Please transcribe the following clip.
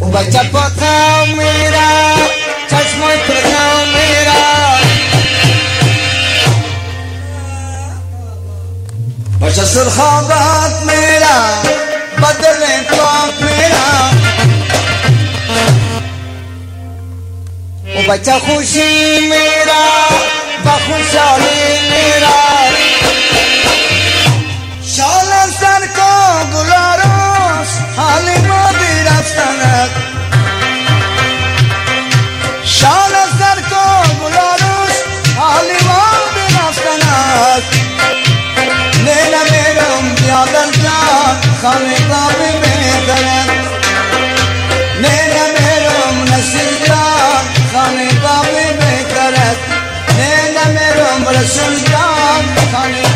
او بچه پاتا میرا چشمای پرنا میرا بچه سرخابات میرا بدل پاک میرا او بچه خوشی میرا بخوشحالی میرا شال سر کو گلاروس حالی مادی Özcan tanıyor